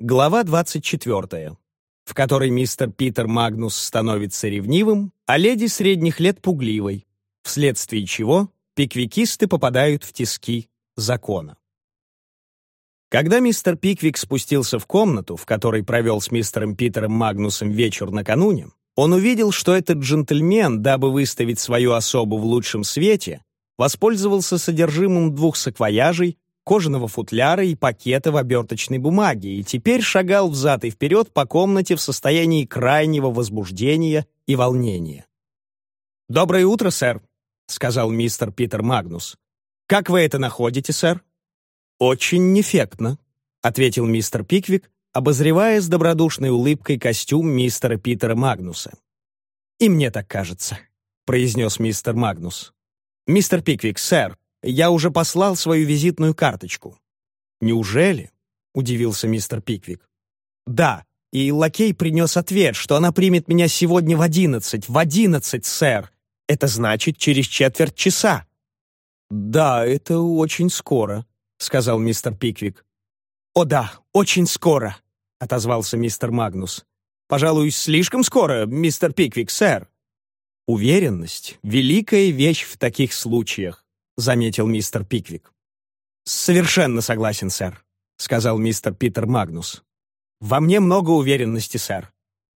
Глава 24, в которой мистер Питер Магнус становится ревнивым, а леди средних лет пугливой, вследствие чего пиквикисты попадают в тиски закона. Когда мистер Пиквик спустился в комнату, в которой провел с мистером Питером Магнусом вечер накануне, он увидел, что этот джентльмен, дабы выставить свою особу в лучшем свете, воспользовался содержимым двух саквояжей, кожаного футляра и пакета в оберточной бумаге и теперь шагал взад и вперед по комнате в состоянии крайнего возбуждения и волнения. «Доброе утро, сэр», — сказал мистер Питер Магнус. «Как вы это находите, сэр?» «Очень нефектно», — ответил мистер Пиквик, обозревая с добродушной улыбкой костюм мистера Питера Магнуса. «И мне так кажется», — произнес мистер Магнус. «Мистер Пиквик, сэр, я уже послал свою визитную карточку». «Неужели?» — удивился мистер Пиквик. «Да, и лакей принес ответ, что она примет меня сегодня в одиннадцать. В одиннадцать, сэр. Это значит, через четверть часа». «Да, это очень скоро», — сказал мистер Пиквик. «О да, очень скоро», — отозвался мистер Магнус. «Пожалуй, слишком скоро, мистер Пиквик, сэр». «Уверенность — великая вещь в таких случаях», заметил мистер Пиквик. «Совершенно согласен, сэр», — сказал мистер Питер Магнус. «Во мне много уверенности, сэр.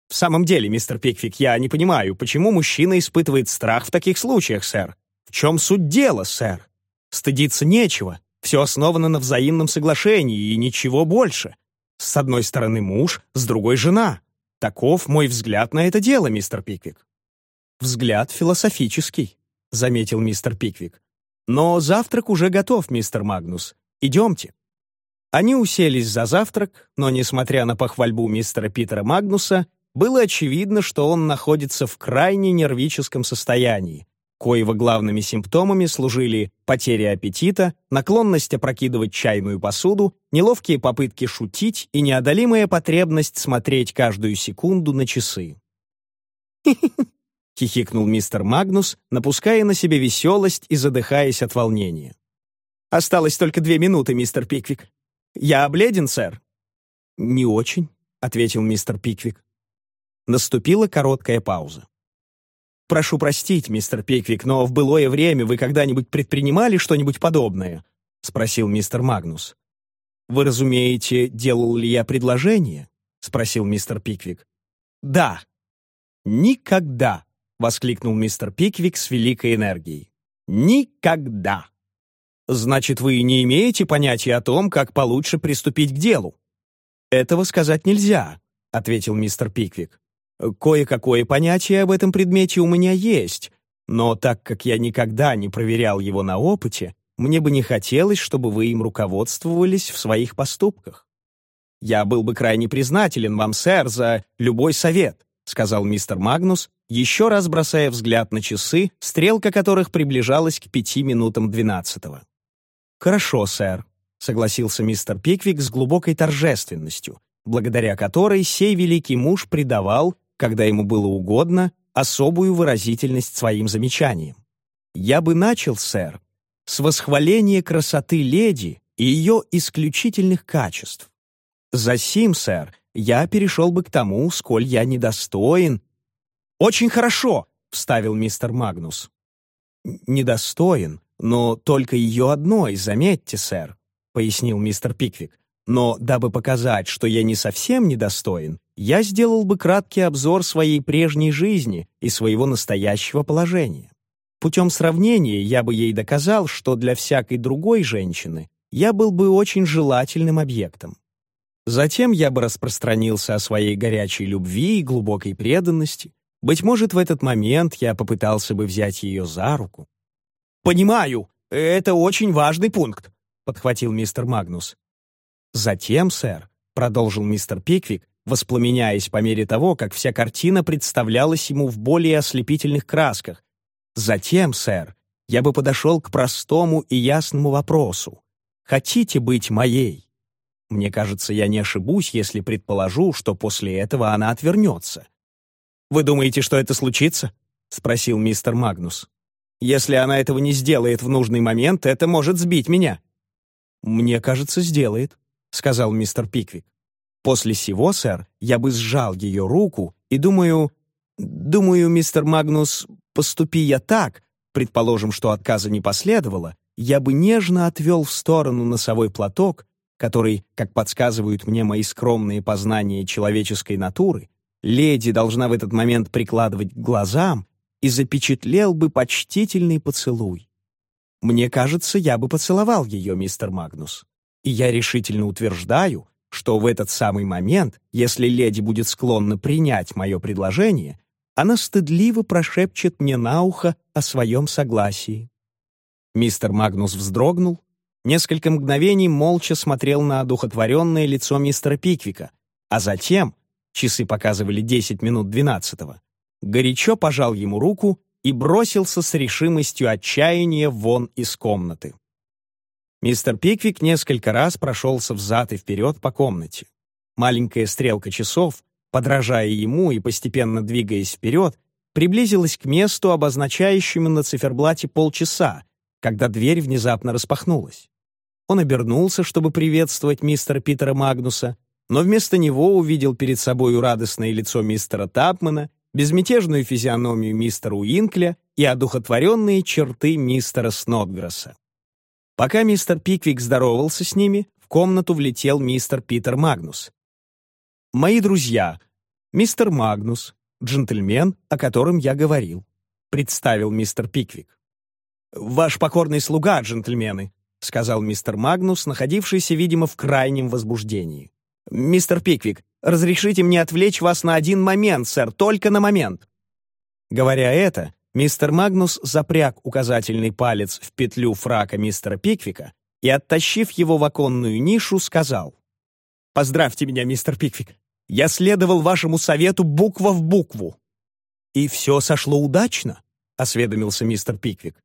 В самом деле, мистер Пиквик, я не понимаю, почему мужчина испытывает страх в таких случаях, сэр. В чем суть дела, сэр? Стыдиться нечего. Все основано на взаимном соглашении и ничего больше. С одной стороны муж, с другой жена. Таков мой взгляд на это дело, мистер Пиквик». «Взгляд философический», — заметил мистер Пиквик. «Но завтрак уже готов, мистер Магнус. Идемте». Они уселись за завтрак, но, несмотря на похвальбу мистера Питера Магнуса, было очевидно, что он находится в крайне нервическом состоянии, коего главными симптомами служили потеря аппетита, наклонность опрокидывать чайную посуду, неловкие попытки шутить и неодолимая потребность смотреть каждую секунду на часы. — хихикнул мистер Магнус, напуская на себе веселость и задыхаясь от волнения. «Осталось только две минуты, мистер Пиквик. Я обледен, сэр?» «Не очень», — ответил мистер Пиквик. Наступила короткая пауза. «Прошу простить, мистер Пиквик, но в былое время вы когда-нибудь предпринимали что-нибудь подобное?» — спросил мистер Магнус. «Вы разумеете, делал ли я предложение?» — спросил мистер Пиквик. «Да». «Никогда», воскликнул мистер Пиквик с великой энергией. «Никогда!» «Значит, вы не имеете понятия о том, как получше приступить к делу?» «Этого сказать нельзя», — ответил мистер Пиквик. «Кое-какое понятие об этом предмете у меня есть, но так как я никогда не проверял его на опыте, мне бы не хотелось, чтобы вы им руководствовались в своих поступках. Я был бы крайне признателен вам, сэр, за любой совет», — сказал мистер Магнус, еще раз бросая взгляд на часы, стрелка которых приближалась к пяти минутам двенадцатого. «Хорошо, сэр», — согласился мистер Пиквик с глубокой торжественностью, благодаря которой сей великий муж придавал, когда ему было угодно, особую выразительность своим замечаниям. «Я бы начал, сэр, с восхваления красоты леди и ее исключительных качеств. За сим, сэр, я перешел бы к тому, сколь я недостоин «Очень хорошо», — вставил мистер Магнус. «Недостоин, но только ее одной, заметьте, сэр», — пояснил мистер Пиквик. «Но дабы показать, что я не совсем недостоин, я сделал бы краткий обзор своей прежней жизни и своего настоящего положения. Путем сравнения я бы ей доказал, что для всякой другой женщины я был бы очень желательным объектом. Затем я бы распространился о своей горячей любви и глубокой преданности, быть может, в этот момент я попытался бы взять ее за руку. «Понимаю, это очень важный пункт», — подхватил мистер Магнус. «Затем, сэр», — продолжил мистер Пиквик, воспламеняясь по мере того, как вся картина представлялась ему в более ослепительных красках. «Затем, сэр, я бы подошел к простому и ясному вопросу. Хотите быть моей?» Мне кажется, я не ошибусь, если предположу, что после этого она отвернется. «Вы думаете, что это случится?» — спросил мистер Магнус. «Если она этого не сделает в нужный момент, это может сбить меня». «Мне кажется, сделает», — сказал мистер Пиквик. После сего, сэр, я бы сжал ее руку и думаю... Думаю, мистер Магнус, поступи я так, предположим, что отказа не последовало, я бы нежно отвел в сторону носовой платок, который, как подсказывают мне мои скромные познания человеческой натуры, леди должна в этот момент прикладывать к глазам и запечатлел бы почтительный поцелуй. Мне кажется, я бы поцеловал ее, мистер Магнус. И я решительно утверждаю, что в этот самый момент, если леди будет склонна принять мое предложение, она стыдливо прошепчет мне на ухо о своем согласии. Мистер Магнус вздрогнул, несколько мгновений молча смотрел на одухотворенное лицо мистера Пиквика, а затем, часы показывали 10 минут двенадцатого, горячо пожал ему руку и бросился с решимостью отчаяния вон из комнаты. Мистер Пиквик несколько раз прошелся взад и вперед по комнате. Маленькая стрелка часов, подражая ему и постепенно двигаясь вперед, приблизилась к месту, обозначающему на циферблате полчаса, когда дверь внезапно распахнулась. Он обернулся, чтобы приветствовать мистера Питера Магнуса, но вместо него увидел перед собой радостное лицо мистера Тапмана, безмятежную физиономию мистера Уинкля и одухотворенные черты мистера Снотгресса. Пока мистер Пиквик здоровался с ними, в комнату влетел мистер Питер Магнус. «Мои друзья, мистер Магнус, джентльмен, о котором я говорил», представил мистер Пиквик. «Ваш покорный слуга, джентльмены», сказал мистер Магнус, находившийся, видимо, в крайнем возбуждении. «Мистер Пиквик, разрешите мне отвлечь вас на один момент, сэр, только на момент». Говоря это, Мистер Магнус запряг указательный палец в петлю фрака мистера Пиквика и, оттащив его в оконную нишу, сказал «Поздравьте меня, мистер Пиквик. Я следовал вашему совету буква в букву». «И все сошло удачно?» — осведомился мистер Пиквик.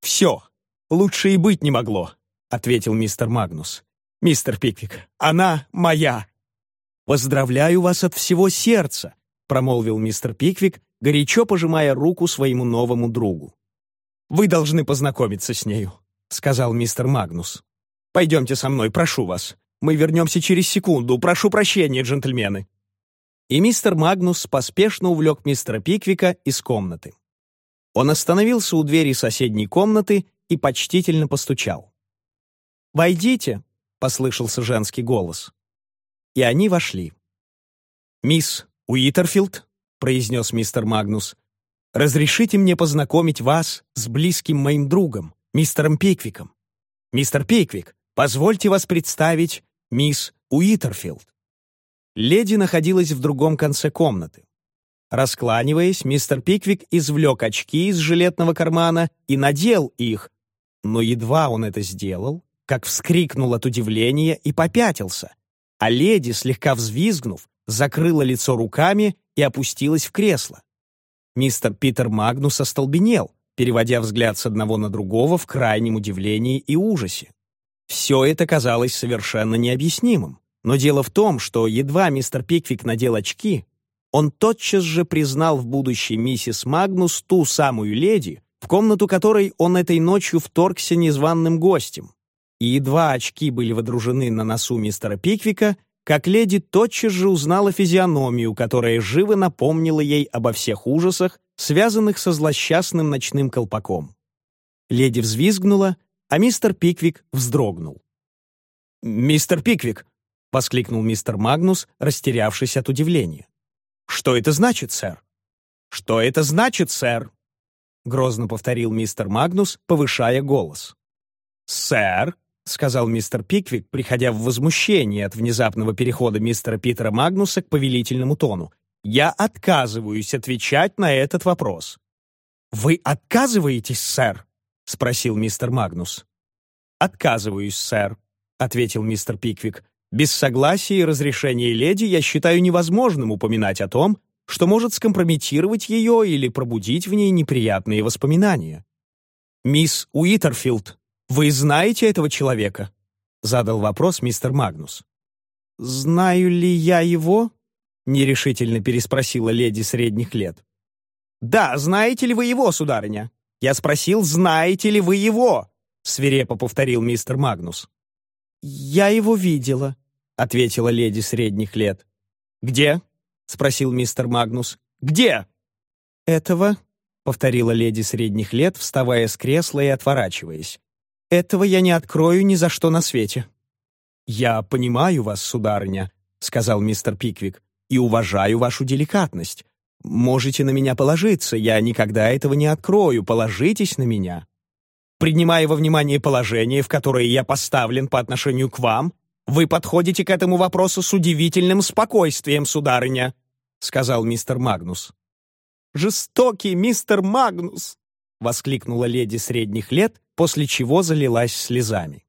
«Все. Лучше и быть не могло», — ответил мистер Магнус. «Мистер Пиквик, она моя». «Поздравляю вас от всего сердца», — промолвил мистер Пиквик, горячо пожимая руку своему новому другу. «Вы должны познакомиться с нею», — сказал мистер Магнус. «Пойдемте со мной, прошу вас. Мы вернемся через секунду. Прошу прощения, джентльмены». И мистер Магнус поспешно увлек мистера Пиквика из комнаты. Он остановился у двери соседней комнаты и почтительно постучал. «Войдите», — послышался женский голос. И они вошли. «Мисс Уитерфилд», произнес мистер Магнус. «Разрешите мне познакомить вас с близким моим другом, мистером Пиквиком. Мистер Пиквик, позвольте вас представить мисс Уитерфилд». Леди находилась в другом конце комнаты. Раскланиваясь, мистер Пиквик извлек очки из жилетного кармана и надел их, но едва он это сделал, как вскрикнул от удивления и попятился, а леди, слегка взвизгнув, закрыла лицо руками и опустилась в кресло. Мистер Питер Магнус остолбенел, переводя взгляд с одного на другого в крайнем удивлении и ужасе. Все это казалось совершенно необъяснимым. Но дело в том, что едва мистер Пиквик надел очки, он тотчас же признал в будущей миссис Магнус ту самую леди, в комнату которой он этой ночью вторгся незваным гостем. И едва очки были водружены на носу мистера Пиквика, как леди тотчас же узнала физиономию, которая живо напомнила ей обо всех ужасах, связанных со злосчастным ночным колпаком. Леди взвизгнула, а мистер Пиквик вздрогнул. «Мистер Пиквик!» — воскликнул мистер Магнус, растерявшись от удивления. «Что это значит, сэр?» «Что это значит, сэр?» — грозно повторил мистер Магнус, повышая голос. «Сэр!» — сказал мистер Пиквик, приходя в возмущение от внезапного перехода мистера Питера Магнуса к повелительному тону. «Я отказываюсь отвечать на этот вопрос». «Вы отказываетесь, сэр?» — спросил мистер Магнус. «Отказываюсь, сэр», — ответил мистер Пиквик. «Без согласия и разрешения леди я считаю невозможным упоминать о том, что может скомпрометировать ее или пробудить в ней неприятные воспоминания. Мисс Уитерфилд «Вы знаете этого человека?» — задал вопрос мистер Магнус. «Знаю ли я его?» — нерешительно переспросила леди средних лет. «Да, знаете ли вы его, сударыня?» «Я спросил, знаете ли вы его?» — свирепо повторил мистер Магнус. «Я его видела», — ответила леди средних лет. «Где?» — спросил мистер Магнус. «Где?» «Этого?» — повторила леди средних лет, вставая с кресла и отворачиваясь. «Этого я не открою ни за что на свете». «Я понимаю вас, сударыня», — сказал мистер Пиквик, «и уважаю вашу деликатность. Можете на меня положиться, я никогда этого не открою, положитесь на меня. Принимая во внимание положение, в которое я поставлен по отношению к вам, вы подходите к этому вопросу с удивительным спокойствием, сударыня», — сказал мистер Магнус. «Жестокий мистер Магнус!» — воскликнула леди средних лет, после чего залилась слезами.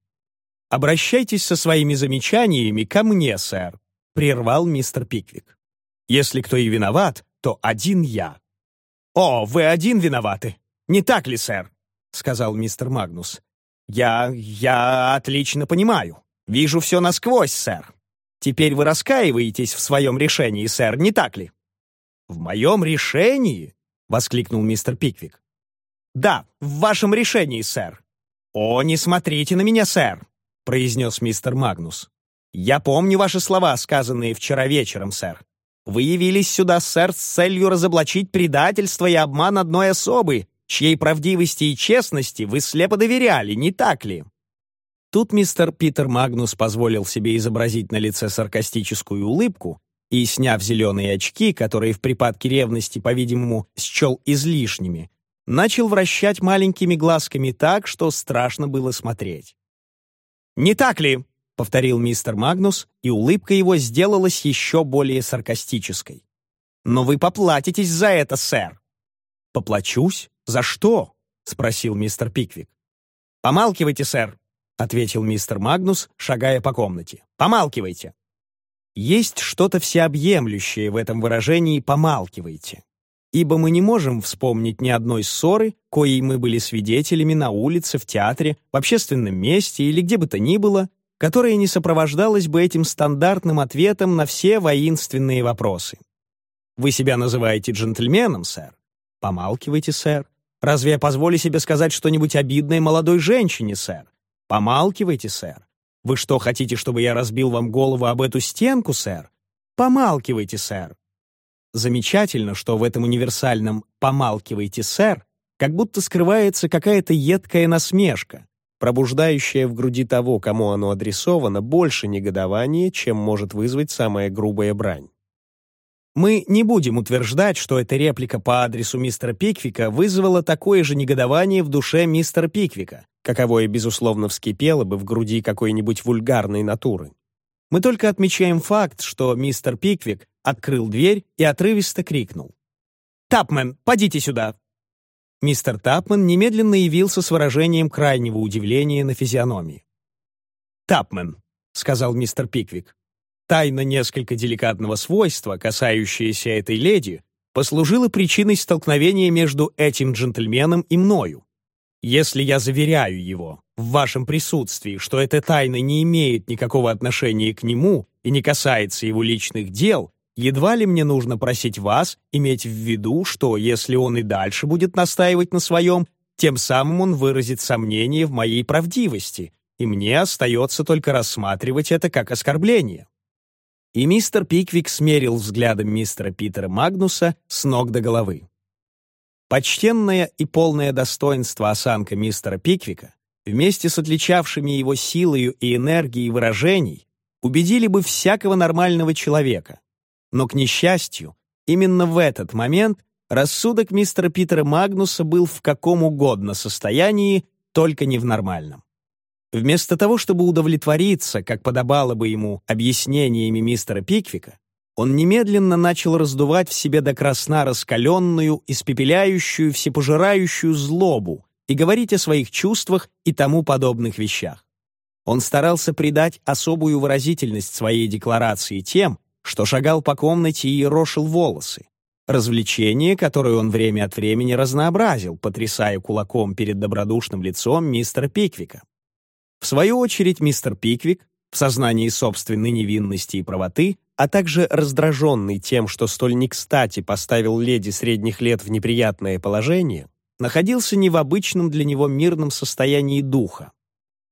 «Обращайтесь со своими замечаниями ко мне, сэр», — прервал мистер Пиквик. «Если кто и виноват, то один я». «О, вы один виноваты, не так ли, сэр?» — сказал мистер Магнус. «Я... я отлично понимаю. Вижу все насквозь, сэр. Теперь вы раскаиваетесь в своем решении, сэр, не так ли?» «В моем решении?» — воскликнул мистер Пиквик. «Да, в вашем решении, сэр». «О, не смотрите на меня, сэр», — произнес мистер Магнус. «Я помню ваши слова, сказанные вчера вечером, сэр. Вы явились сюда, сэр, с целью разоблачить предательство и обман одной особы, чьей правдивости и честности вы слепо доверяли, не так ли?» Тут мистер Питер Магнус позволил себе изобразить на лице саркастическую улыбку и, сняв зеленые очки, которые в припадке ревности, по-видимому, счел излишними, начал вращать маленькими глазками так, что страшно было смотреть. «Не так ли?» — повторил мистер Магнус, и улыбка его сделалась еще более саркастической. «Но вы поплатитесь за это, сэр!» «Поплачусь? За что?» — спросил мистер Пиквик. «Помалкивайте, сэр!» — ответил мистер Магнус, шагая по комнате. «Помалкивайте!» Есть что-то всеобъемлющее в этом выражении «помалкивайте», ибо мы не можем вспомнить ни одной ссоры, коей мы были свидетелями на улице, в театре, в общественном месте или где бы то ни было, которая не сопровождалась бы этим стандартным ответом на все воинственные вопросы. «Вы себя называете джентльменом, сэр?» «Помалкивайте, сэр. Разве я позволю себе сказать что-нибудь обидное молодой женщине, сэр?» «Помалкивайте, сэр. Вы что, хотите, чтобы я разбил вам голову об эту стенку, сэр? Помалкивайте, сэр. Замечательно, что в этом универсальном «помалкивайте, сэр» как будто скрывается какая-то едкая насмешка, пробуждающая в груди того, кому оно адресовано, больше негодования, чем может вызвать самая грубая брань. Мы не будем утверждать, что эта реплика по адресу мистера Пиквика вызвала такое же негодование в душе мистера Пиквика, каковое, безусловно, вскипело бы в груди какой-нибудь вульгарной натуры. Мы только отмечаем факт, что мистер Пиквик открыл дверь и отрывисто крикнул. «Тапмен, подите сюда!» Мистер Тапмен немедленно явился с выражением крайнего удивления на физиономии. «Тапмен», — сказал мистер Пиквик, Тайна несколько деликатного свойства, касающаяся этой леди, послужила причиной столкновения между этим джентльменом и мною. Если я заверяю его в вашем присутствии, что эта тайна не имеет никакого отношения к нему и не касается его личных дел, едва ли мне нужно просить вас иметь в виду, что если он и дальше будет настаивать на своем, тем самым он выразит сомнение в моей правдивости, и мне остается только рассматривать это как оскорбление. И мистер Пиквик смерил взглядом мистера Питера Магнуса с ног до головы. Почтенное и полное достоинство осанка мистера Пиквика, вместе с отличавшими его силою и энергией выражений, убедили бы всякого нормального человека. Но, к несчастью, именно в этот момент рассудок мистера Питера Магнуса был в каком угодно состоянии, только не в нормальном. Вместо того, чтобы удовлетвориться, как подобало бы ему, объяснениями мистера Пиквика, он немедленно начал раздувать в себе до красна раскаленную, испепеляющую, всепожирающую злобу и говорить о своих чувствах и тому подобных вещах. Он старался придать особую выразительность своей декларации тем, что шагал по комнате и рошил волосы. Развлечение, которое он время от времени разнообразил, потрясая кулаком перед добродушным лицом мистера Пиквика. В свою очередь мистер Пиквик, в сознании собственной невинности и правоты, а также раздраженный тем, что столь не кстати поставил леди средних лет в неприятное положение, находился не в обычном для него мирном состоянии духа.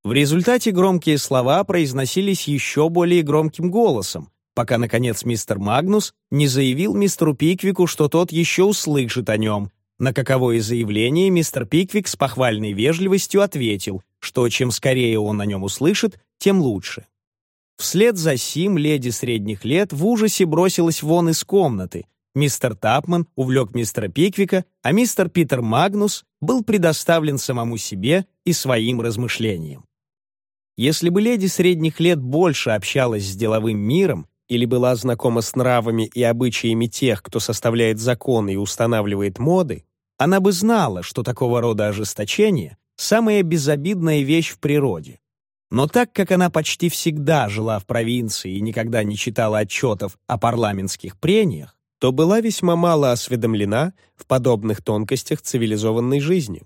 В результате громкие слова произносились еще более громким голосом, пока, наконец, мистер Магнус не заявил мистеру Пиквику, что тот еще услышит о нем, на каковое заявление мистер Пиквик с похвальной вежливостью ответил, что чем скорее он о нем услышит, тем лучше. Вслед за сим леди средних лет в ужасе бросилась вон из комнаты. Мистер Тапман увлек мистера Пиквика, а мистер Питер Магнус был предоставлен самому себе и своим размышлениям. Если бы леди средних лет больше общалась с деловым миром или была знакома с нравами и обычаями тех, кто составляет законы и устанавливает моды, она бы знала, что такого рода ожесточение — самая безобидная вещь в природе. Но так как она почти всегда жила в провинции и никогда не читала отчетов о парламентских прениях, то была весьма мало осведомлена в подобных тонкостях цивилизованной жизни.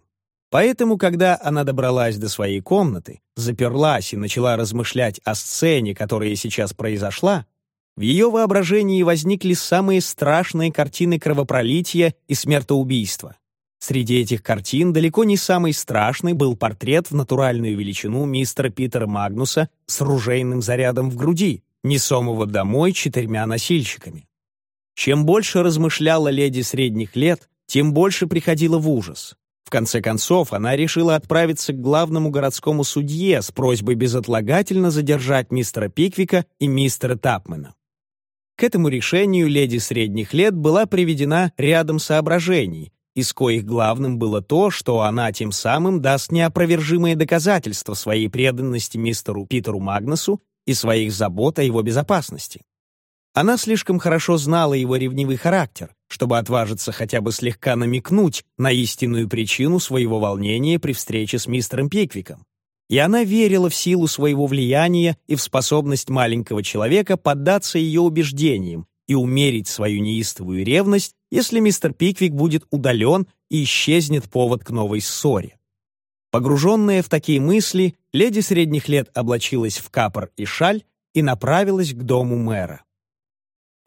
Поэтому, когда она добралась до своей комнаты, заперлась и начала размышлять о сцене, которая сейчас произошла, в ее воображении возникли самые страшные картины кровопролития и смертоубийства. Среди этих картин далеко не самый страшный был портрет в натуральную величину мистера Питера Магнуса с ружейным зарядом в груди, несомого домой четырьмя носильщиками. Чем больше размышляла леди средних лет, тем больше приходила в ужас. В конце концов, она решила отправиться к главному городскому судье с просьбой безотлагательно задержать мистера Пиквика и мистера Тапмена. К этому решению леди средних лет была приведена рядом соображений, из коих главным было то, что она тем самым даст неопровержимые доказательства своей преданности мистеру Питеру Магнусу и своих забот о его безопасности. Она слишком хорошо знала его ревнивый характер, чтобы отважиться хотя бы слегка намекнуть на истинную причину своего волнения при встрече с мистером Пиквиком. И она верила в силу своего влияния и в способность маленького человека поддаться ее убеждениям и умерить свою неистовую ревность, если мистер Пиквик будет удален и исчезнет повод к новой ссоре. Погруженная в такие мысли, леди средних лет облачилась в капор и шаль и направилась к дому мэра.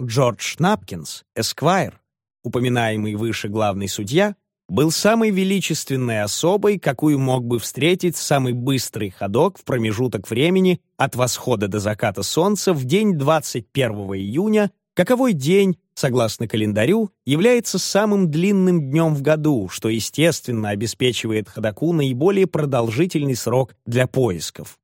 Джордж Напкинс, эсквайр, упоминаемый выше главный судья, был самой величественной особой, какую мог бы встретить самый быстрый ходок в промежуток времени от восхода до заката солнца в день 21 июня Каковой день, согласно календарю, является самым длинным днем в году, что, естественно, обеспечивает ходоку наиболее продолжительный срок для поисков.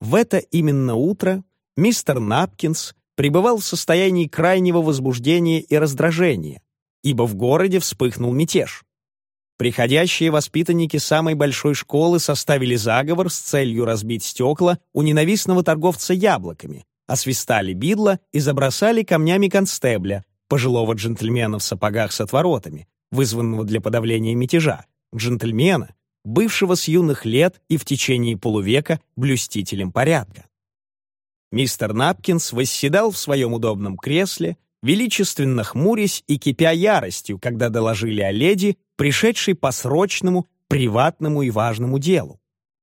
В это именно утро мистер Напкинс пребывал в состоянии крайнего возбуждения и раздражения, ибо в городе вспыхнул мятеж. Приходящие воспитанники самой большой школы составили заговор с целью разбить стекла у ненавистного торговца яблоками, освистали бидла и забросали камнями констебля, пожилого джентльмена в сапогах с отворотами, вызванного для подавления мятежа, джентльмена, бывшего с юных лет и в течение полувека блюстителем порядка. Мистер Напкинс восседал в своем удобном кресле, величественно хмурясь и кипя яростью, когда доложили о леди, пришедшей по срочному, приватному и важному делу.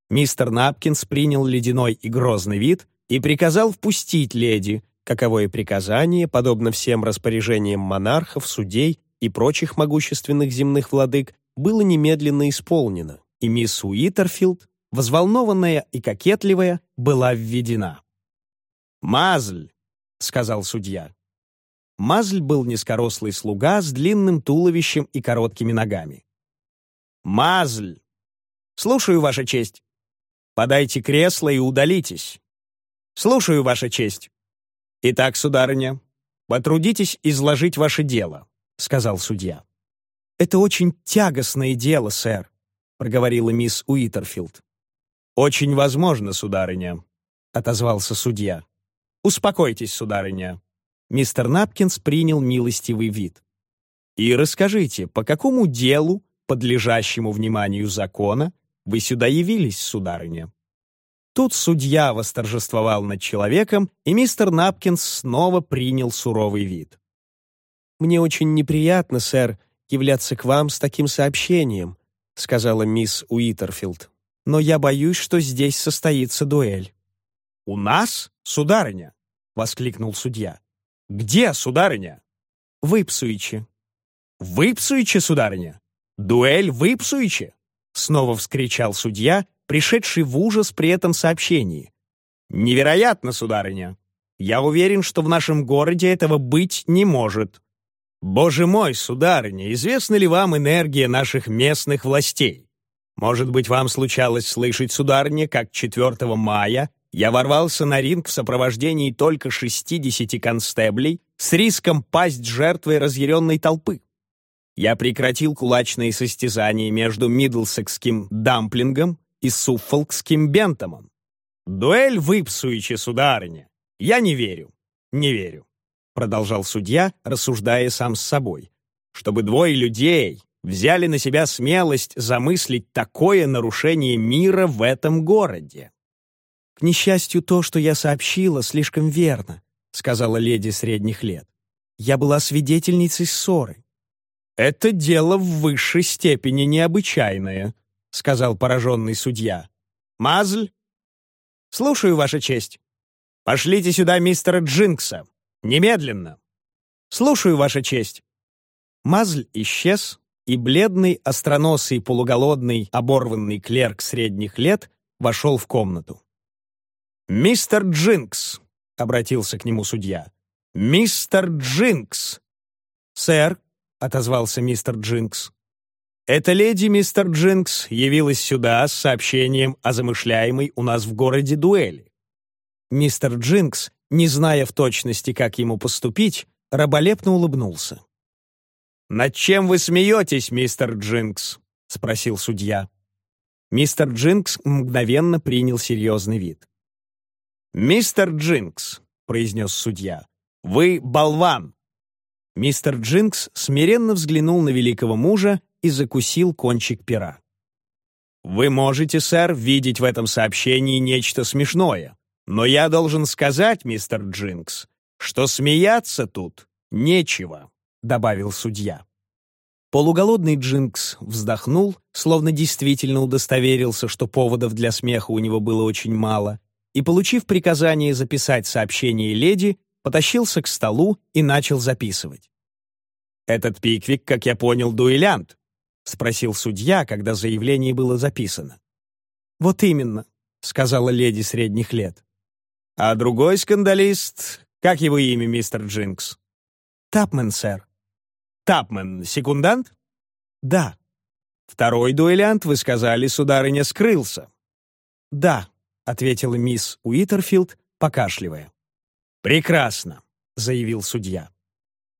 Мистер Напкинс принял ледяной и грозный вид, и приказал впустить леди, каковое приказание, подобно всем распоряжениям монархов, судей и прочих могущественных земных владык, было немедленно исполнено, и мисс Уитерфилд, взволнованная и кокетливая, была введена. «Мазль!» — сказал судья. Мазль был низкорослый слуга с длинным туловищем и короткими ногами. «Мазль! Слушаю, Ваша честь. Подайте кресло и удалитесь. «Слушаю, Ваша честь». «Итак, сударыня, потрудитесь изложить ваше дело», — сказал судья. «Это очень тягостное дело, сэр», — проговорила мисс Уитерфилд. «Очень возможно, сударыня», — отозвался судья. «Успокойтесь, сударыня». Мистер Напкинс принял милостивый вид. «И расскажите, по какому делу, подлежащему вниманию закона, вы сюда явились, сударыня?» Тут судья восторжествовал над человеком, и мистер Напкинс снова принял суровый вид. «Мне очень неприятно, сэр, являться к вам с таким сообщением», сказала мисс Уитерфилд. «Но я боюсь, что здесь состоится дуэль». «У нас, сударыня?» — воскликнул судья. «Где, сударыня?» «В Ипсуиче». «В Ипсуиче, сударыня? Дуэль в Ипсуиче?» Снова вскричал судья, пришедший в ужас при этом сообщении. «Невероятно, сударыня! Я уверен, что в нашем городе этого быть не может. Боже мой, сударыня, известна ли вам энергия наших местных властей? Может быть, вам случалось слышать, сударыня, как 4 мая я ворвался на ринг в сопровождении только 60 констеблей с риском пасть жертвой разъяренной толпы. Я прекратил кулачные состязания между Мидлсекским дамплингом и Суффолкским бентомом. Дуэль в Ипсуиче, сударыня. Я не верю, не верю, продолжал судья, рассуждая сам с собой, чтобы двое людей взяли на себя смелость замыслить такое нарушение мира в этом городе. «К несчастью, то, что я сообщила, слишком верно», — сказала леди средних лет. «Я была свидетельницей ссоры». «Это дело в высшей степени необычайное», — сказал пораженный судья. «Мазль?» «Слушаю, Ваша честь». «Пошлите сюда мистера Джинкса. Немедленно». «Слушаю, Ваша честь». Мазль исчез, и бледный, остроносый, полуголодный, оборванный клерк средних лет вошел в комнату. «Мистер Джинкс!» — обратился к нему судья. «Мистер Джинкс!» «Сэр!» — отозвался мистер Джинкс. «Эта леди, мистер Джинкс, явилась сюда с сообщением о замышляемой у нас в городе дуэли». Мистер Джинкс, не зная в точности, как ему поступить, раболепно улыбнулся. «Над чем вы смеетесь, мистер Джинкс?» — спросил судья. Мистер Джинкс мгновенно принял серьезный вид. «Мистер Джинкс», — произнес судья, — «вы болван». Мистер Джинкс смиренно взглянул на великого мужа и закусил кончик пера. «Вы можете, сэр, видеть в этом сообщении нечто смешное, но я должен сказать, мистер Джинкс, что смеяться тут нечего», — добавил судья. Полуголодный Джинкс вздохнул, словно действительно удостоверился, что поводов для смеха у него было очень мало, и, получив приказание записать сообщение леди, потащился к столу и начал записывать. «Этот Пиквик, как я понял, дуэлянт?» — спросил судья, когда заявление было записано. «Вот именно», — сказала леди средних лет. «А другой скандалист, как его имя, мистер Джинкс?» «Тапмен, сэр». «Тапмен, секундант?» «Да». «Второй дуэлянт, вы сказали, сударыня, скрылся?» «Да», — ответила мисс Уитерфилд, покашливая. «Прекрасно», — заявил судья.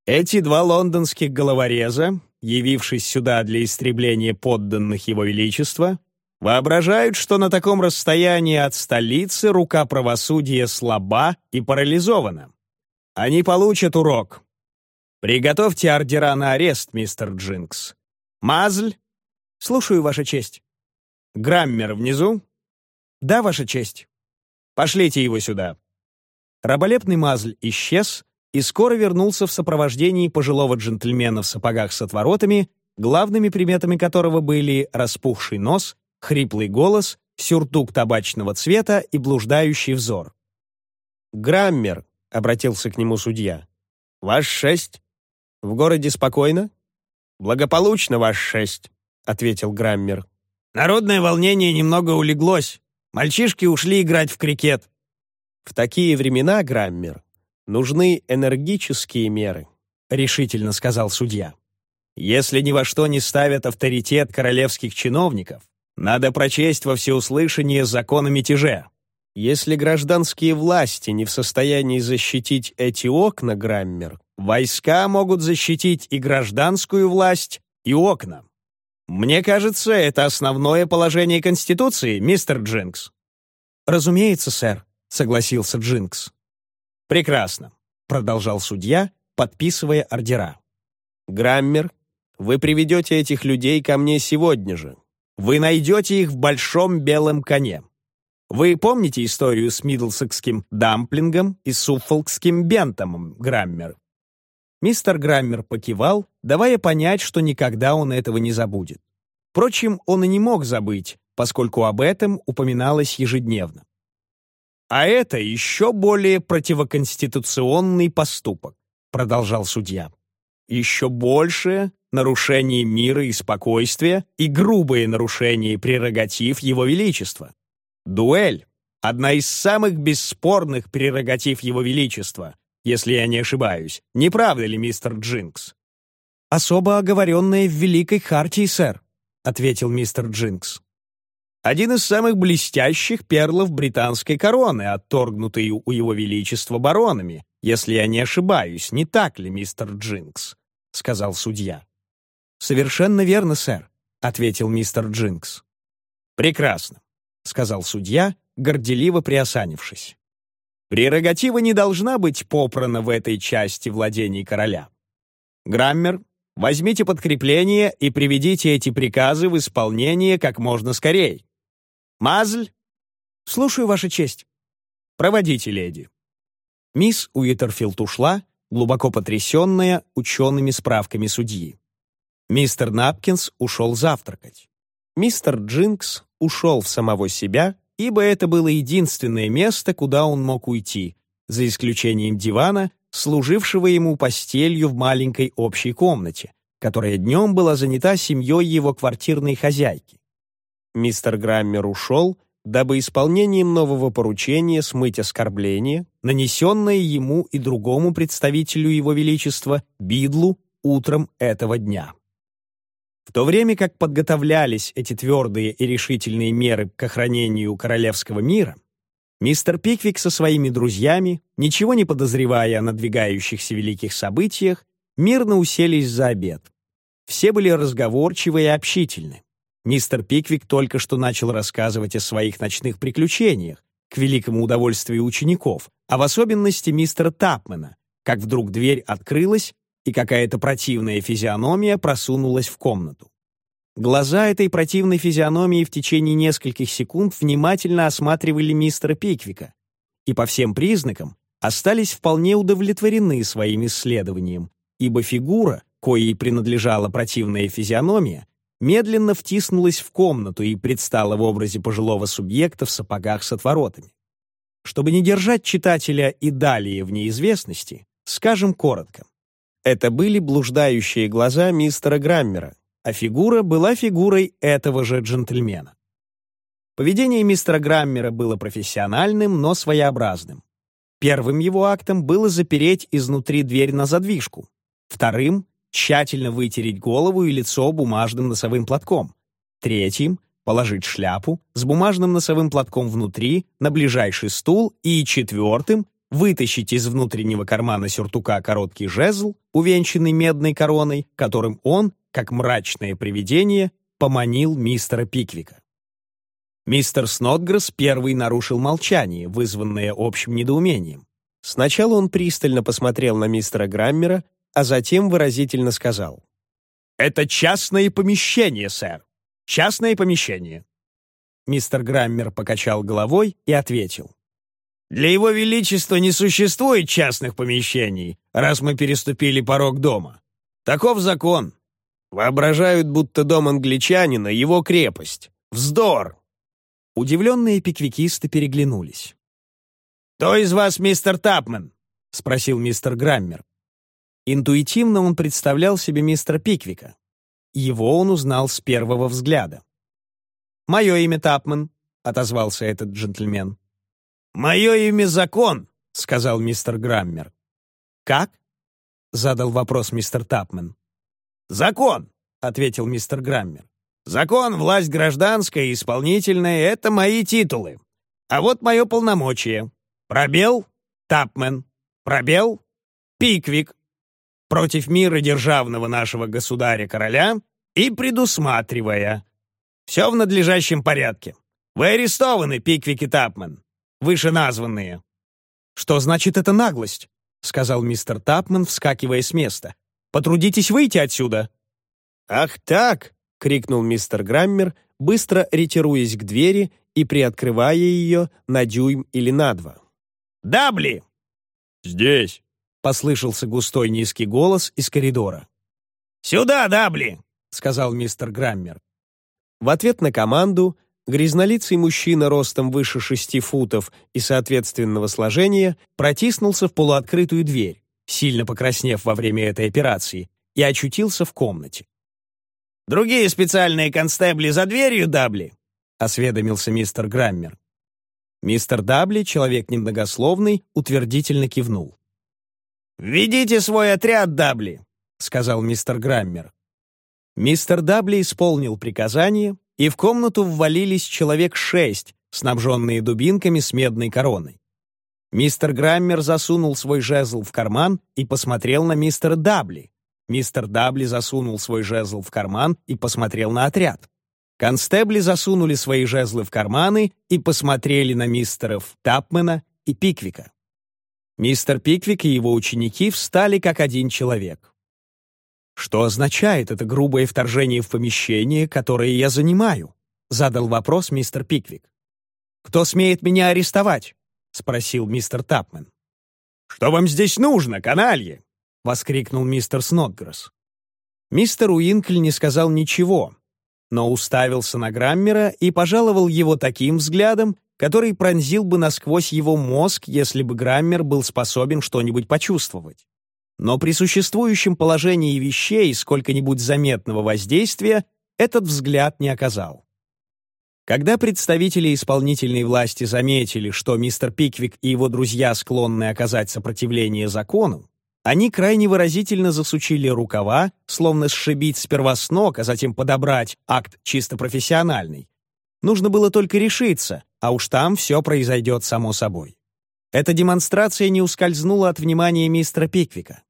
«Эти два лондонских головореза, явившись сюда для истребления подданных его величества, воображают, что на таком расстоянии от столицы рука правосудия слаба и парализована. Они получат урок. Приготовьте ордера на арест, мистер Джинкс. Мазль? Слушаю, Ваша честь. Граммер внизу? «Да, Ваша честь». «Пошлите его сюда». Раболепный Мазль исчез и скоро вернулся в сопровождении пожилого джентльмена в сапогах с отворотами, главными приметами которого были распухший нос, хриплый голос, сюртук табачного цвета и блуждающий взор. «Граммер», — обратился к нему судья, — «ваш шесть. В городе спокойно?» «Благополучно, ваш шесть», — ответил Граммер. «Народное волнение немного улеглось. Мальчишки ушли играть в крикет. В такие времена, Граммер, нужны энергические меры, решительно сказал судья. Если ни во что не ставят авторитет королевских чиновников, надо прочесть во всеуслышание закон о мятеже. Если гражданские власти не в состоянии защитить эти окна, Граммер, войска могут защитить и гражданскую власть, и окна. Мне кажется, это основное положение Конституции, мистер Джинкс. Разумеется, сэр, согласился Джинкс. Прекрасно, продолжал судья, подписывая ордера. Граммер, вы приведете этих людей ко мне сегодня же. Вы найдете их в большом белом коне. Вы помните историю с Мидлсекским дамплингом и суффолкским бентомом, Граммер? Мистер Граммер покивал, давая понять, что никогда он этого не забудет. Впрочем, он и не мог забыть, поскольку об этом упоминалось ежедневно. «А это еще более противоконституционный поступок», продолжал судья. «Еще большее нарушение мира и спокойствия и грубое нарушение прерогатив Его Величества. Дуэль — одна из самых бесспорных прерогатив Его Величества, если я не ошибаюсь. Не правда ли, мистер Джинкс? «Особо оговоренное в Великой Хартии, сэр», — ответил мистер Джинкс. «Один из самых блестящих перлов британской короны, отторгнутый у Его Величества баронами, если я не ошибаюсь, не так ли, мистер Джинкс?» — сказал судья. «Совершенно верно, сэр», — ответил мистер Джинкс. «Прекрасно», — сказал судья, горделиво приосанившись. «Прерогатива не должна быть попрана в этой части владений короля. Граммер, возьмите подкрепление и приведите эти приказы в исполнение как можно скорей. Мазль?» «Слушаю, Ваша честь». «Проводите, леди». Мисс Уитерфилд ушла, глубоко потрясенная учеными справками судьи. Мистер Напкинс ушел завтракать. Мистер Джинкс ушел в самого себя, ибо это было единственное место, куда он мог уйти, за исключением дивана, служившего ему постелью в маленькой общей комнате, которая днем была занята семьей его квартирной хозяйки. Мистер Граммер ушел, дабы исполнением нового поручения смыть оскорбление, нанесенное ему и другому представителю его величества, Бидлу, утром этого дня. В то время как подготовлялись эти твердые и решительные меры к охранению королевского мира, мистер Пиквик со своими друзьями, ничего не подозревая о надвигающихся великих событиях, мирно уселись за обед. Все были разговорчивы и общительны. Мистер Пиквик только что начал рассказывать о своих ночных приключениях, к великому удовольствию учеников, а в особенности мистера Тапмена, как вдруг дверь открылась, и какая-то противная физиономия просунулась в комнату. Глаза этой противной физиономии в течение нескольких секунд внимательно осматривали мистера Пиквика и по всем признакам остались вполне удовлетворены своим исследованием, ибо фигура, коей принадлежала противная физиономия, медленно втиснулась в комнату и предстала в образе пожилого субъекта в сапогах с отворотами. Чтобы не держать читателя и далее в неизвестности, скажем коротко. Это были блуждающие глаза мистера Граммера, а фигура была фигурой этого же джентльмена. Поведение мистера Граммера было профессиональным, но своеобразным. Первым его актом было запереть изнутри дверь на задвижку. Вторым тщательно вытереть голову и лицо бумажным носовым платком. Третьим — положить шляпу с бумажным носовым платком внутри на ближайший стул. И четвертым — вытащить из внутреннего кармана сюртука короткий жезл, увенчанный медной короной, которым он, как мрачное привидение, поманил мистера Пиквика. Мистер Снотгресс первый нарушил молчание, вызванное общим недоумением. Сначала он пристально посмотрел на мистера Граммера, а затем выразительно сказал. «Это частное помещение, сэр. Частное помещение». Мистер Граммер покачал головой и ответил. «Для его величества не существует частных помещений, раз мы переступили порог дома. Таков закон. Воображают, будто дом англичанина — его крепость. Вздор!» Удивленные пиквикисты переглянулись. «Кто из вас мистер Тапмен?» — спросил мистер Граммер. Интуитивно он представлял себе мистера Пиквика. Его он узнал с первого взгляда. «Мое имя Тапман», — отозвался этот джентльмен. «Мое имя Закон», — сказал мистер Граммер. «Как?» — задал вопрос мистер Тапман. «Закон», — ответил мистер Граммер. «Закон, власть гражданская и исполнительная — это мои титулы. А вот мое полномочие. Пробел — Тапмен. Пробел — Пиквик против мира державного нашего государя-короля и предусматривая. Все в надлежащем порядке. Вы арестованы, Пиквик и Тапман, вышеназванные». «Что значит эта наглость?» — сказал мистер Тапман, вскакивая с места. «Потрудитесь выйти отсюда». «Ах так!» — крикнул мистер Граммер, быстро ретируясь к двери и приоткрывая ее на дюйм или на два. «Дабли!» «Здесь!» — послышался густой низкий голос из коридора. «Сюда, Дабли!» — сказал мистер Граммер. В ответ на команду грязнолицый мужчина ростом выше шести футов и соответственного сложения протиснулся в полуоткрытую дверь, сильно покраснев во время этой операции, и очутился в комнате. «Другие специальные констебли за дверью, Дабли?» — осведомился мистер Граммер. Мистер Дабли, человек немногословный, утвердительно кивнул. «Ведите свой отряд, Дабли», — сказал мистер Граммер. Мистер Дабли исполнил приказание, и в комнату ввалились человек шесть, снабженные дубинками с медной короной. Мистер Граммер засунул свой жезл в карман и посмотрел на мистера Дабли. Мистер Дабли засунул свой жезл в карман и посмотрел на отряд. Констебли засунули свои жезлы в карманы и посмотрели на мистеров Тапмена и Пиквика. Мистер Пиквик и его ученики встали как один человек. «Что означает это грубое вторжение в помещение, которое я занимаю?» — задал вопрос мистер Пиквик. «Кто смеет меня арестовать?» — спросил мистер Тапмен. «Что вам здесь нужно, каналье?» — воскликнул мистер Снотгресс. Мистер Уинкль не сказал ничего, но уставился на Граммера и пожаловал его таким взглядом, который пронзил бы насквозь его мозг, если бы Граммер был способен что-нибудь почувствовать. Но при существующем положении вещей сколько-нибудь заметного воздействия этот взгляд не оказал. Когда представители исполнительной власти заметили, что мистер Пиквик и его друзья склонны оказать сопротивление закону, они крайне выразительно засучили рукава, словно сшибить сперва с ног, а затем подобрать акт чисто профессиональный. Нужно было только решиться, а уж там все произойдет само собой. Эта демонстрация не ускользнула от внимания мистера Пиквика.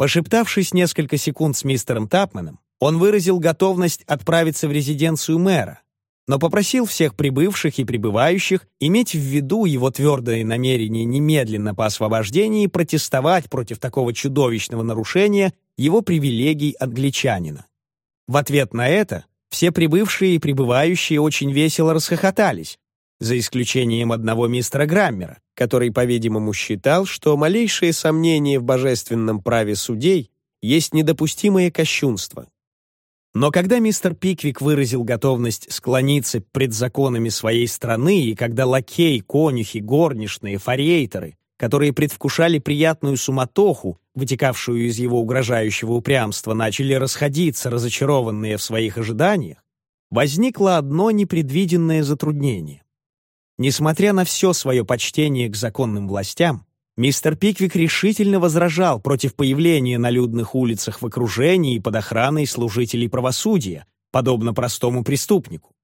Пошептавшись несколько секунд с мистером Тапманом, он выразил готовность отправиться в резиденцию мэра, но попросил всех прибывших и прибывающих иметь в виду его твердое намерение немедленно по освобождении протестовать против такого чудовищного нарушения его привилегий англичанина. В ответ на это все прибывшие и прибывающие очень весело расхохотались, за исключением одного мистера Граммера, который, по-видимому, считал, что малейшее сомнение в божественном праве судей есть недопустимое кощунство. Но когда мистер Пиквик выразил готовность склониться пред законами своей страны, и когда лакей, конюхи, горничные, фарейтеры, которые предвкушали приятную суматоху, вытекавшую из его угрожающего упрямства, начали расходиться, разочарованные в своих ожиданиях, возникло одно непредвиденное затруднение. Несмотря на все свое почтение к законным властям, мистер Пиквик решительно возражал против появления на людных улицах в окружении и под охраной служителей правосудия, подобно простому преступнику.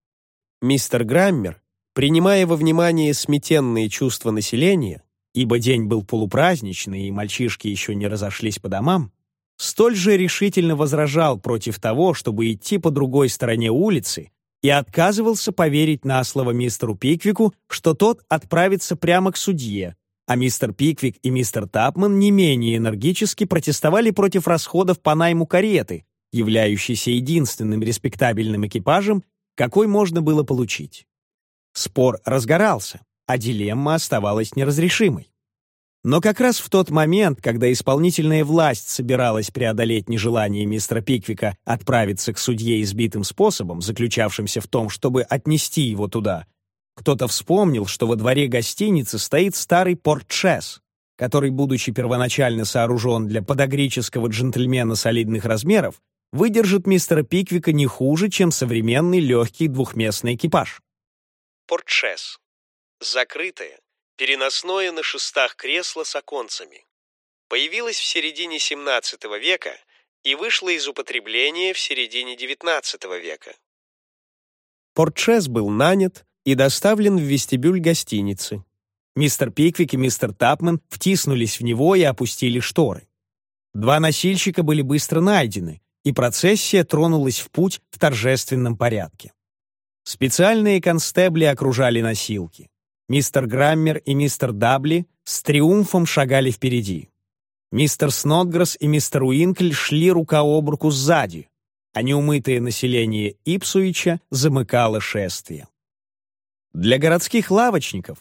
Мистер Граммер, принимая во внимание сметенные чувства населения, ибо день был полупраздничный и мальчишки еще не разошлись по домам, столь же решительно возражал против того, чтобы идти по другой стороне улицы и отказывался поверить на слово мистеру Пиквику, что тот отправится прямо к судье, а мистер Пиквик и мистер Тапман не менее энергически протестовали против расходов по найму кареты, являющейся единственным респектабельным экипажем, какой можно было получить. Спор разгорался, а дилемма оставалась неразрешимой. Но как раз в тот момент, когда исполнительная власть собиралась преодолеть нежелание мистера Пиквика отправиться к судье избитым способом, заключавшимся в том, чтобы отнести его туда, кто-то вспомнил, что во дворе гостиницы стоит старый портшес, который, будучи первоначально сооружен для подогреческого джентльмена солидных размеров, выдержит мистера Пиквика не хуже, чем современный легкий двухместный экипаж. Портшес. Закрытое, переносное на шестах кресло с оконцами. Появилось в середине XVII века и вышло из употребления в середине XIX века. Портшес был нанят и доставлен в вестибюль гостиницы. Мистер Пиквик и мистер Тапман втиснулись в него и опустили шторы. Два носильщика были быстро найдены, и процессия тронулась в путь в торжественном порядке. Специальные констебли окружали носилки. Мистер Граммер и мистер Дабли с триумфом шагали впереди. Мистер Снотгресс и мистер Уинкль шли рука об руку сзади, а неумытое население Ипсуича замыкало шествие. Для городских лавочников,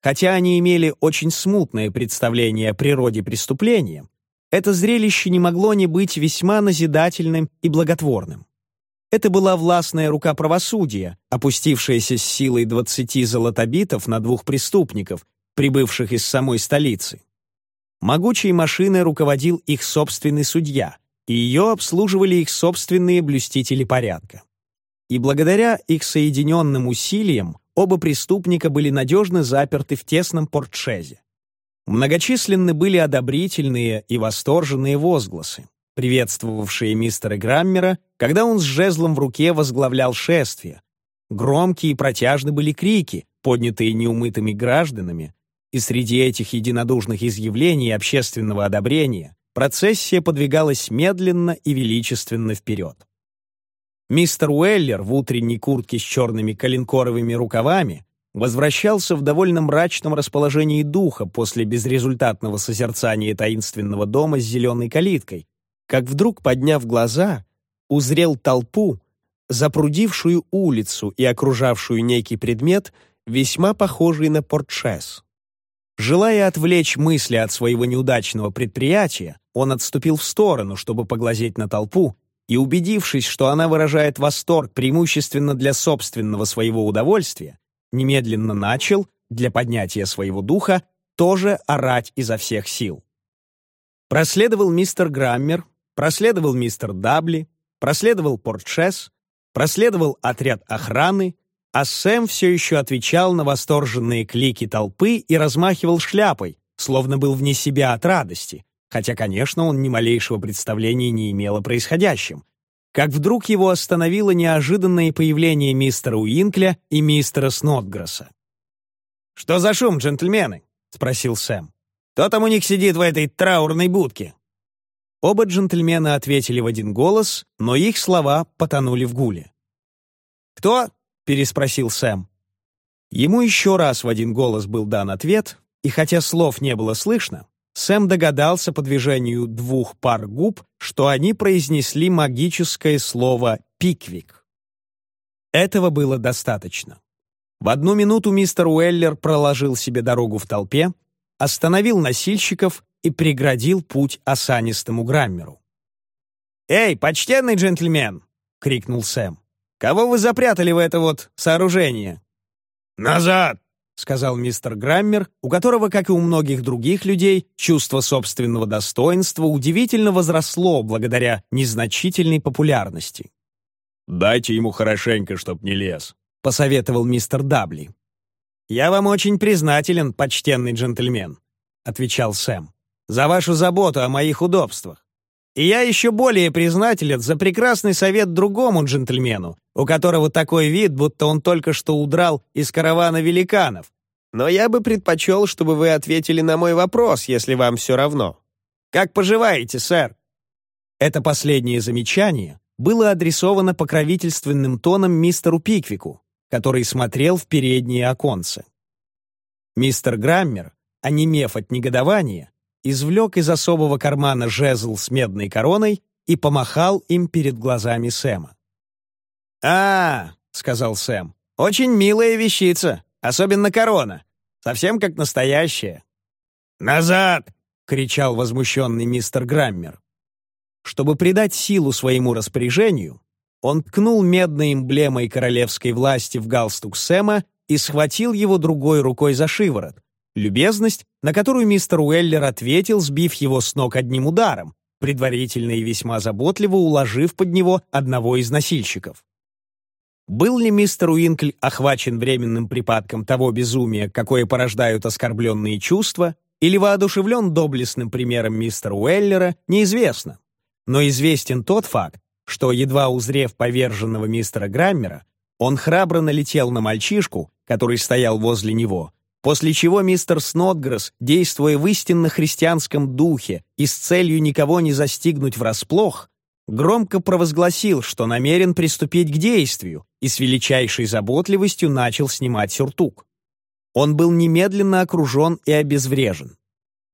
хотя они имели очень смутное представление о природе преступления, это зрелище не могло не быть весьма назидательным и благотворным. Это была властная рука правосудия, опустившаяся с силой двадцати золотобитов на двух преступников, прибывших из самой столицы. Могучей машиной руководил их собственный судья, и ее обслуживали их собственные блюстители порядка. И благодаря их соединенным усилиям оба преступника были надежно заперты в тесном портшезе. Многочисленны были одобрительные и восторженные возгласы, приветствовавшие мистера Граммера, когда он с жезлом в руке возглавлял шествие. Громкие и протяжны были крики, поднятые неумытыми гражданами, и среди этих единодушных изъявлений общественного одобрения процессия подвигалась медленно и величественно вперед. Мистер Уэллер в утренней куртке с черными коленкоровыми рукавами возвращался в довольно мрачном расположении духа после безрезультатного созерцания таинственного дома с зеленой калиткой, как вдруг, подняв глаза, узрел толпу, запрудившую улицу и окружавшую некий предмет, весьма похожий на портшес. Желая отвлечь мысли от своего неудачного предприятия, он отступил в сторону, чтобы поглазеть на толпу, и, убедившись, что она выражает восторг преимущественно для собственного своего удовольствия, немедленно начал, для поднятия своего духа, тоже орать изо всех сил. Проследовал мистер Граммер, проследовал мистер Дабли, проследовал Портшес, проследовал отряд охраны, а Сэм все еще отвечал на восторженные клики толпы и размахивал шляпой, словно был вне себя от радости, хотя, конечно, он ни малейшего представления не имел о происходящем. Как вдруг его остановило неожиданное появление мистера Уинкля и мистера Снотгресса. «Что за шум, джентльмены?» — спросил Сэм. «Кто там у них сидит в этой траурной будке?» Оба джентльмена ответили в один голос, но их слова потонули в гуле. «Кто?» — переспросил Сэм. Ему еще раз в один голос был дан ответ, и хотя слов не было слышно, Сэм догадался по движению двух пар губ, что они произнесли магическое слово «пиквик». Этого было достаточно. В одну минуту мистер Уэллер проложил себе дорогу в толпе, остановил носильщиков и преградил путь осанистому Граммеру. «Эй, почтенный джентльмен!» — крикнул Сэм. «Кого вы запрятали в это вот сооружение?» «Назад!» — сказал мистер Граммер, у которого, как и у многих других людей, чувство собственного достоинства удивительно возросло благодаря незначительной популярности. «Дайте ему хорошенько, чтоб не лез», — посоветовал мистер Дабли. «Я вам очень признателен, почтенный джентльмен», — отвечал Сэм, «за вашу заботу о моих удобствах. И я еще более признателен за прекрасный совет другому джентльмену, у которого такой вид, будто он только что удрал из каравана великанов. Но я бы предпочел, чтобы вы ответили на мой вопрос, если вам все равно. Как поживаете, сэр?» Это последнее замечание было адресовано покровительственным тоном мистеру Пиквику, который смотрел в переднее оконце. Мистер Граммер, онемев от негодования, извлек из особого кармана жезл с медной короной и помахал им перед глазами Сэма. «А, — сказал Сэм, — очень милая вещица, особенно корона, совсем как настоящая». «Назад!» — кричал возмущенный мистер Граммер. Чтобы придать силу своему распоряжению, он ткнул медной эмблемой королевской власти в галстук Сэма и схватил его другой рукой за шиворот, Любезность, на которую мистер Уэллер ответил, сбив его с ног одним ударом, предварительно и весьма заботливо уложив под него одного из носильщиков. Был ли мистер Уинкль охвачен временным припадком того безумия, какое порождают оскорбленные чувства, или воодушевлен доблестным примером мистера Уэллера, неизвестно. Но известен тот факт, что, едва узрев поверженного мистера Граммера, он храбро налетел на мальчишку, который стоял возле него, После чего мистер Снотгресс, действуя в истинно христианском духе и с целью никого не застигнуть врасплох, громко провозгласил, что намерен приступить к действию, и с величайшей заботливостью начал снимать сюртук. Он был немедленно окружен и обезврежен.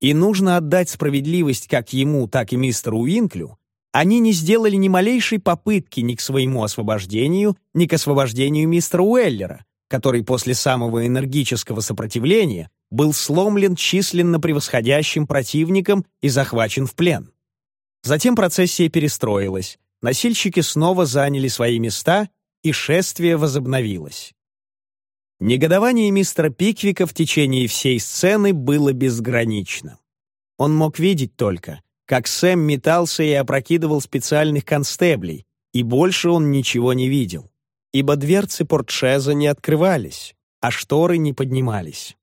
И нужно отдать справедливость как ему, так и мистеру Уинклю, они не сделали ни малейшей попытки ни к своему освобождению, ни к освобождению мистера Уэллера, который после самого энергического сопротивления был сломлен численно превосходящим противником и захвачен в плен. Затем процессия перестроилась, носильщики снова заняли свои места, и шествие возобновилось. Негодование мистера Пиквика в течение всей сцены было безгранично. Он мог видеть только, как Сэм метался и опрокидывал специальных констеблей, и больше он ничего не видел, ибо дверцы портшеза не открывались, а шторы не поднимались.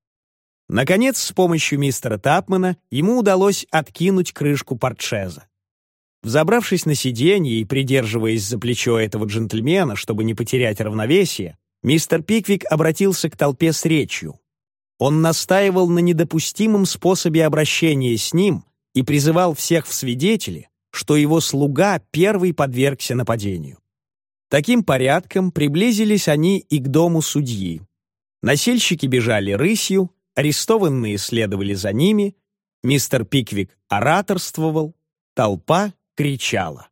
Наконец, с помощью мистера Тапмана ему удалось откинуть крышку портшеза. Взобравшись на сиденье и придерживаясь за плечо этого джентльмена, чтобы не потерять равновесие, мистер Пиквик обратился к толпе с речью. Он настаивал на недопустимом способе обращения с ним и призывал всех в свидетели, что его слуга первый подвергся нападению. Таким порядком приблизились они и к дому судьи. Насильщики бежали рысью, арестованные следовали за ними, мистер Пиквик ораторствовал, толпа кричала.